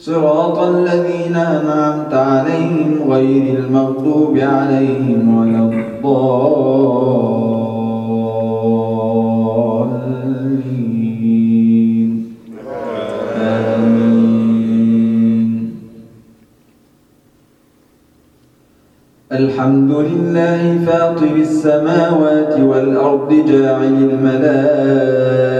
صراط الذين أنعمت عليهم غير المغضوب عليهم ولا الضالين. آمين. الحمد لله فاطر السماوات والأرض جاعل الملائكة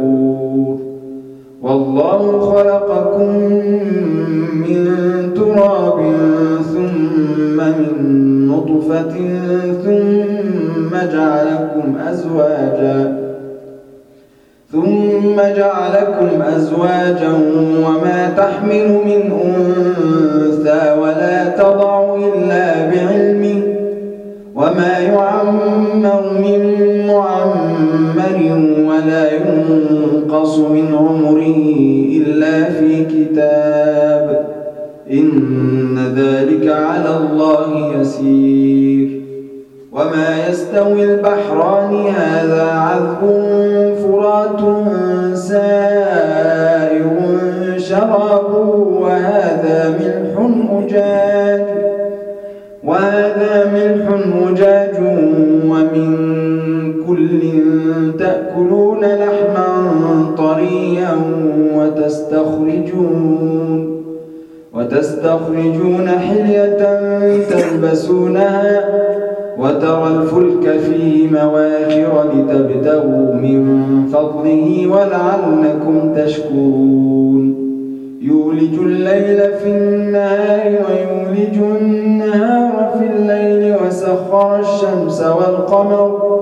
إلا في كتاب. إن ذلك على الله يسير. وما يستوي البحران هذا عذب فرات سائر شرابه وهذا ملح أجاج. وتستخرجون وتستخرجون حلية تلبسونها وترى الفلك فيه مواخر لتبتغوا من فضله ولعلكم تشكرون. يولج الليل في النهار ويولج النهار في الليل وسخر الشمس والقمر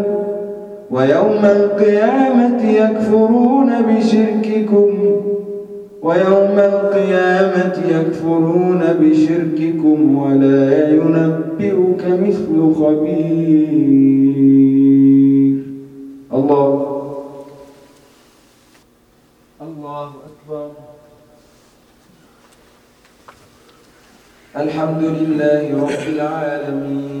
ويوم القيامة يكفرون بشرككم. ويوم القيامة يكفرون بشرككم ولا ينبئك مثل خبير. الله. الله أكبر. الحمد لله رب العالمين.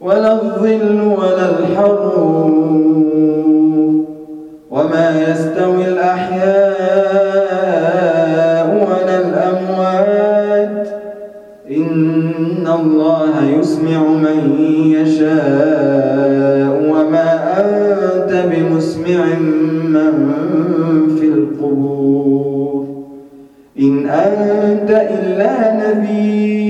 ولا الظل ولا الحرور وما يستوي الأحياء ولا الأموات. إن الله يسمع من يشاء وما أنت بمسمع من في القبور. إن أنت إلا نذير.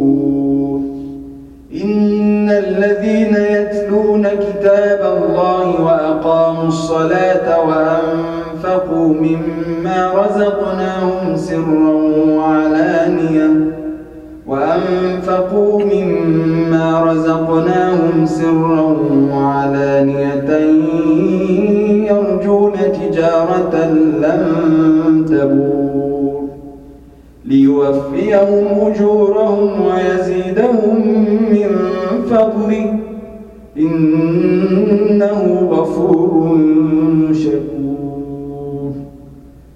رزقناهم سرا وعلانية وأنفقوا مما رزقناهم سرا وعلانية يرجون تجارة لن تبور ليوفيهم أجورهم ويزيدهم من فضله إنه غفور شكور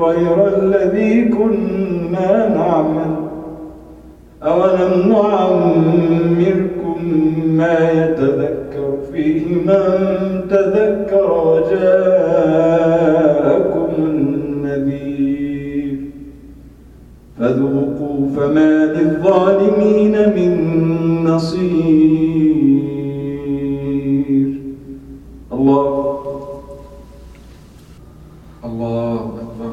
غير الذي كنا نعمل. أولم نعمركم ما يتذكر فيه من تذكر وجاءكم النذير. فذوقوا فما للظالمين من نصير الله الله أكبر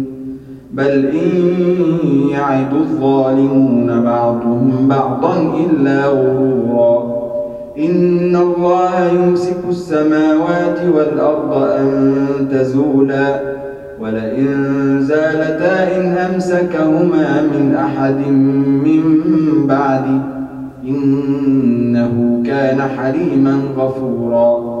بل إن يعد الظالمون بعضهم بعضا إلا غرورا. إن الله يمسك السماوات والأرض أن تزولا. ولئن زالتا إن أمسكهما من أحد من بعده. إنه كان حليما غفورا.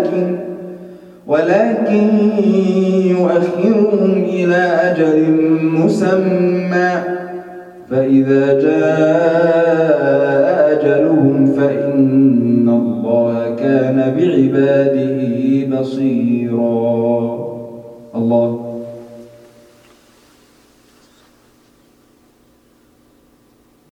ولكن يؤخرهم إلى أجل مسمى. فإذا جاء أجلهم فإن الله كان بعباده بصيرا. الله